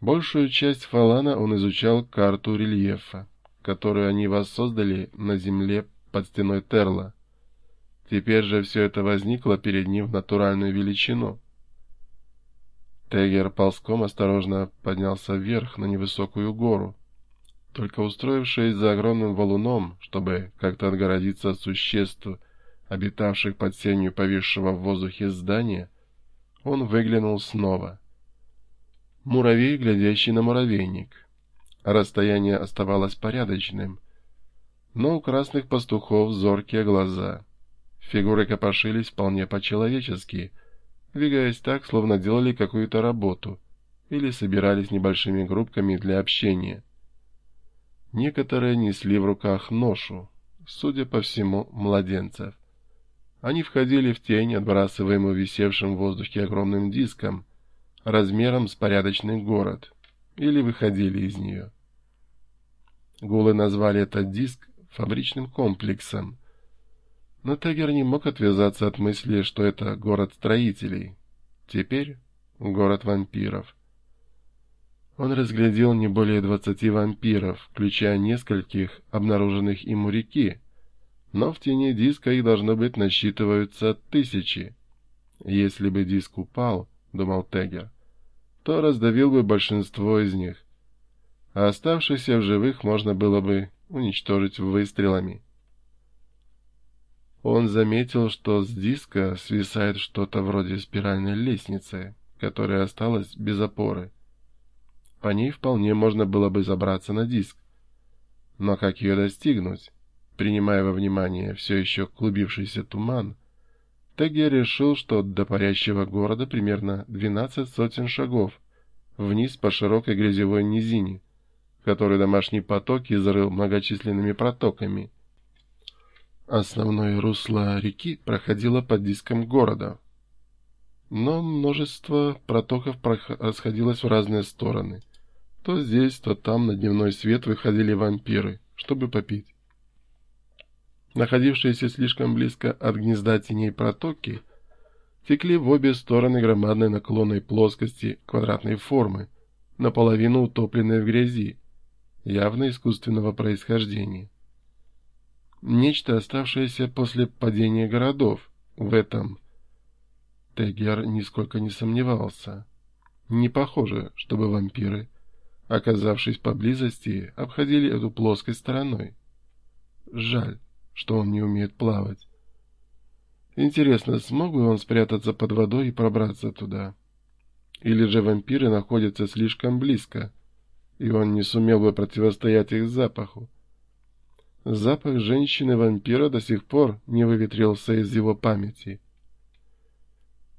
Большую часть Фалана он изучал карту рельефа, которую они воссоздали на земле под стеной Терла. Теперь же все это возникло перед ним в натуральную величину. Тегер ползком осторожно поднялся вверх на невысокую гору. Только устроившись за огромным валуном, чтобы как-то отгородиться от существ, обитавших под сенью повисшего в воздухе здания, он выглянул снова. Муравей, глядящий на муравейник. Расстояние оставалось порядочным, но у красных пастухов зоркие глаза. Фигуры копошились вполне по-человечески, двигаясь так, словно делали какую-то работу или собирались небольшими группками для общения. Некоторые несли в руках ношу, судя по всему, младенцев. Они входили в тень, отбрасываемую висевшим в воздухе огромным диском, размером с порядочный город, или выходили из нее. Гулы назвали этот диск фабричным комплексом, но Тегер не мог отвязаться от мысли, что это город строителей. Теперь город вампиров. Он разглядел не более двадцати вампиров, включая нескольких, обнаруженных им у реки, но в тени диска их должно быть насчитываются тысячи. Если бы диск упал, — думал Тегер, — то раздавил бы большинство из них, а оставшихся в живых можно было бы уничтожить выстрелами. Он заметил, что с диска свисает что-то вроде спиральной лестницы, которая осталась без опоры. По ней вполне можно было бы забраться на диск. Но как ее достигнуть? Принимая во внимание все еще клубившийся туман, Теги решил, что до парящего города примерно 12 сотен шагов вниз по широкой грязевой низине, которую домашний поток изрыл многочисленными протоками. Основное русло реки проходило под диском города, но множество протоков расходилось в разные стороны. То здесь, то там на дневной свет выходили вампиры, чтобы попить. Находившиеся слишком близко от гнезда теней протоки текли в обе стороны громадной наклонной плоскости квадратной формы, наполовину утопленной в грязи, явно искусственного происхождения. Нечто, оставшееся после падения городов, в этом Тегер нисколько не сомневался. Не похоже, чтобы вампиры, оказавшись поблизости, обходили эту плоскость стороной. Жаль что он не умеет плавать. Интересно, смог бы он спрятаться под водой и пробраться туда? Или же вампиры находятся слишком близко, и он не сумел бы противостоять их запаху? Запах женщины-вампира до сих пор не выветрился из его памяти.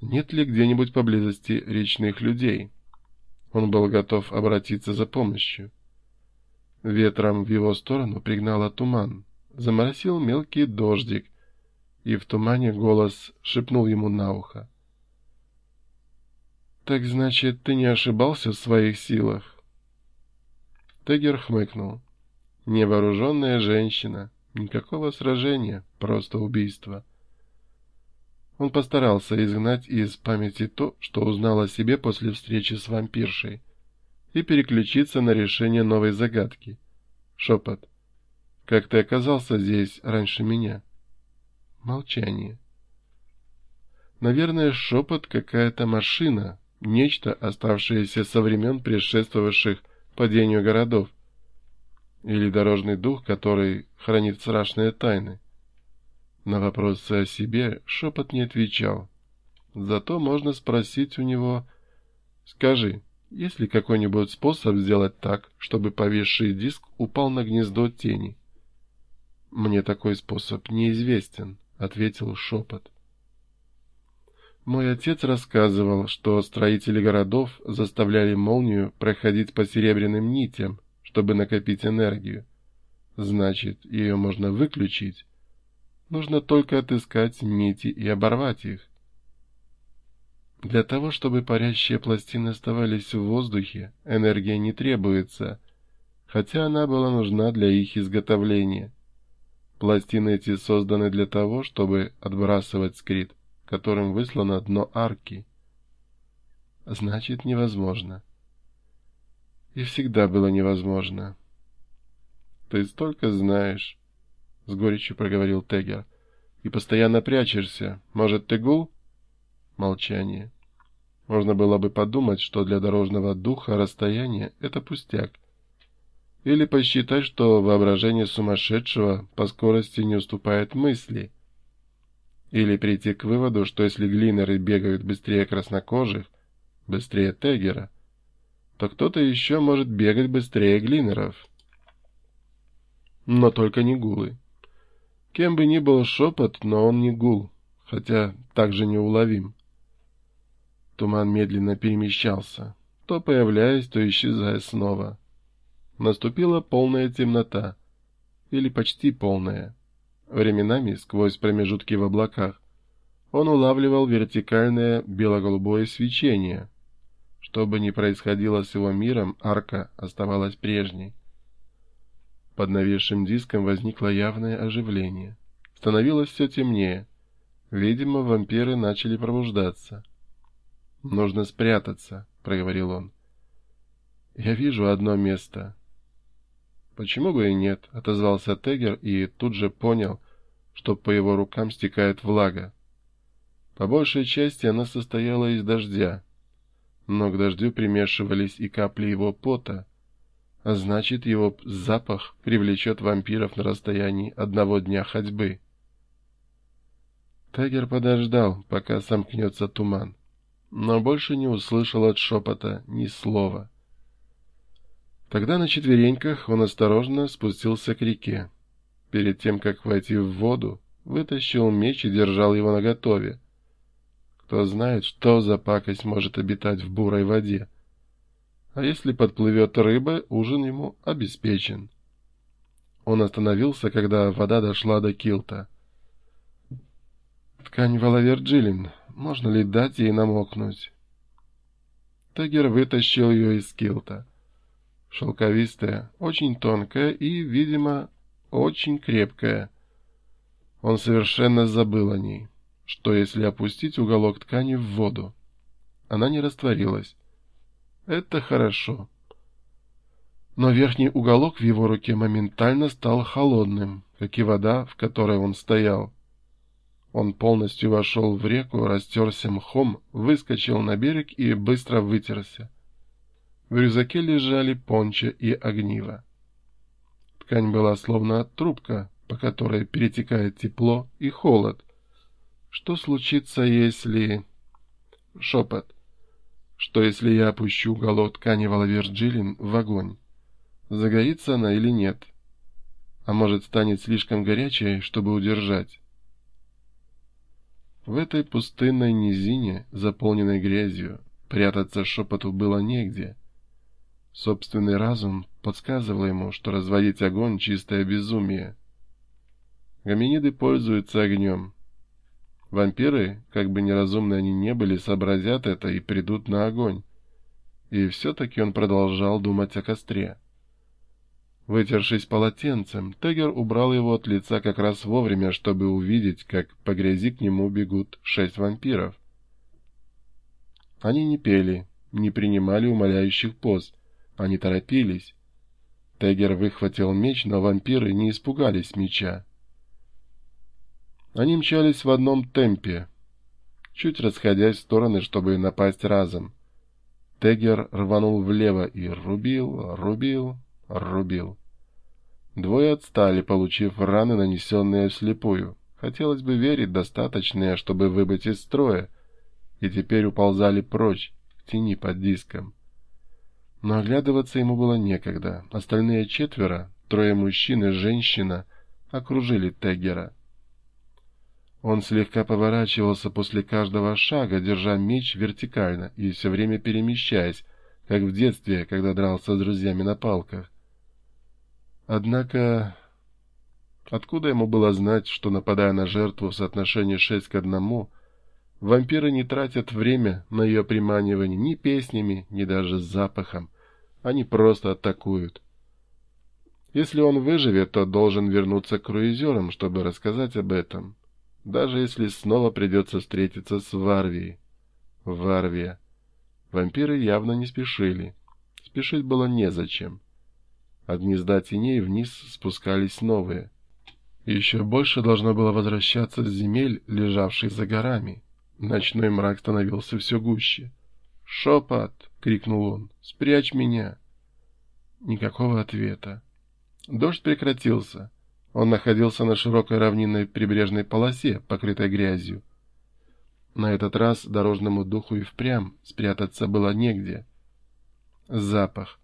Нет ли где-нибудь поблизости речных людей? Он был готов обратиться за помощью. Ветром в его сторону пригнало туман заморосил мелкий дождик, и в тумане голос шепнул ему на ухо. «Так значит, ты не ошибался в своих силах?» Тегер хмыкнул. «Невооруженная женщина. Никакого сражения, просто убийство». Он постарался изгнать из памяти то, что узнал о себе после встречи с вампиршей, и переключиться на решение новой загадки. Шепот. Как ты оказался здесь раньше меня? Молчание. Наверное, шепот какая-то машина, нечто, оставшееся со времен предшествовавших падению городов. Или дорожный дух, который хранит страшные тайны. На вопросы о себе шепот не отвечал. Зато можно спросить у него «Скажи, есть ли какой-нибудь способ сделать так, чтобы повисший диск упал на гнездо тени?» «Мне такой способ неизвестен», — ответил шепот. Мой отец рассказывал, что строители городов заставляли молнию проходить по серебряным нитям, чтобы накопить энергию. Значит, ее можно выключить. Нужно только отыскать нити и оборвать их. Для того, чтобы парящие пластины оставались в воздухе, энергия не требуется, хотя она была нужна для их изготовления. Пластины эти созданы для того, чтобы отбрасывать скрит, которым выслано дно арки. Значит, невозможно. И всегда было невозможно. «Ты столько знаешь», — с горечью проговорил Тегер, — «и постоянно прячешься. Может, ты гул?» Молчание. Можно было бы подумать, что для дорожного духа расстояние — это пустяк. Или посчитать, что воображение сумасшедшего по скорости не уступает мысли. Или прийти к выводу, что если глинеры бегают быстрее краснокожих, быстрее Тегера, то кто-то еще может бегать быстрее глинеров. Но только не гулы. Кем бы ни был шепот, но он не гул, хотя также неуловим. Туман медленно перемещался, то появляясь, то исчезая снова. Наступила полная темнота, или почти полная. Временами, сквозь промежутки в облаках, он улавливал вертикальное бело-голубое свечение. Что бы ни происходило с его миром, арка оставалась прежней. Под нависшим диском возникло явное оживление. Становилось все темнее. Видимо, вампиры начали пробуждаться. «Нужно спрятаться», — проговорил он. «Я вижу одно место». «Почему бы и нет?» — отозвался Тегер и тут же понял, что по его рукам стекает влага. По большей части она состояла из дождя, но к дождю примешивались и капли его пота, а значит, его запах привлечет вампиров на расстоянии одного дня ходьбы. Тегер подождал, пока сомкнется туман но больше не услышал от шепота ни слова. Тогда на четвереньках он осторожно спустился к реке. Перед тем, как войти в воду, вытащил меч и держал его наготове. Кто знает, что за пакость может обитать в бурой воде. А если подплывет рыба, ужин ему обеспечен. Он остановился, когда вода дошла до килта. Ткань Валаверджилин можно ли дать ей намокнуть? Тегер вытащил ее из килта. Шелковистая, очень тонкая и, видимо, очень крепкая. Он совершенно забыл о ней. Что, если опустить уголок ткани в воду? Она не растворилась. Это хорошо. Но верхний уголок в его руке моментально стал холодным, как и вода, в которой он стоял. Он полностью вошел в реку, растерся мхом, выскочил на берег и быстро вытерся. В рюкзаке лежали понча и огниво. Ткань была словно трубка, по которой перетекает тепло и холод. Что случится, если... Шепот. Что, если я опущу уголок ткани Валаверджилин в огонь? Загорится она или нет? А может, станет слишком горячей, чтобы удержать? В этой пустынной низине, заполненной грязью, прятаться шепоту было негде. Собственный разум подсказывал ему, что разводить огонь — чистое безумие. Гоминиды пользуются огнем. Вампиры, как бы неразумны они не были, сообразят это и придут на огонь. И все-таки он продолжал думать о костре. Вытершись полотенцем, Тегер убрал его от лица как раз вовремя, чтобы увидеть, как по грязи к нему бегут шесть вампиров. Они не пели, не принимали умоляющих поз, они торопились. Тегер выхватил меч, но вампиры не испугались меча. Они мчались в одном темпе, чуть расходясь в стороны, чтобы напасть разом. Тегер рванул влево и рубил, рубил, рубил. Двое отстали, получив раны, нанесенные вслепую. Хотелось бы верить, достаточные, чтобы выбыть из строя, и теперь уползали прочь, в тени под диском. Но оглядываться ему было некогда. Остальные четверо, трое мужчин и женщина, окружили Теггера. Он слегка поворачивался после каждого шага, держа меч вертикально и все время перемещаясь, как в детстве, когда дрался с друзьями на палках. Однако, откуда ему было знать, что, нападая на жертву в соотношении шесть к одному, вампиры не тратят время на ее приманивание ни песнями, ни даже запахом. Они просто атакуют. Если он выживет, то должен вернуться к круизерам, чтобы рассказать об этом. Даже если снова придется встретиться с Варвией. Варвия. Вампиры явно не спешили. спешить было незачем. От гнезда теней вниз спускались новые. Еще больше должно было возвращаться с земель, лежавших за горами. Ночной мрак становился все гуще. «Шепот!» — крикнул он. «Спрячь меня!» Никакого ответа. Дождь прекратился. Он находился на широкой равнинной прибрежной полосе, покрытой грязью. На этот раз дорожному духу и впрямь спрятаться было негде. Запах.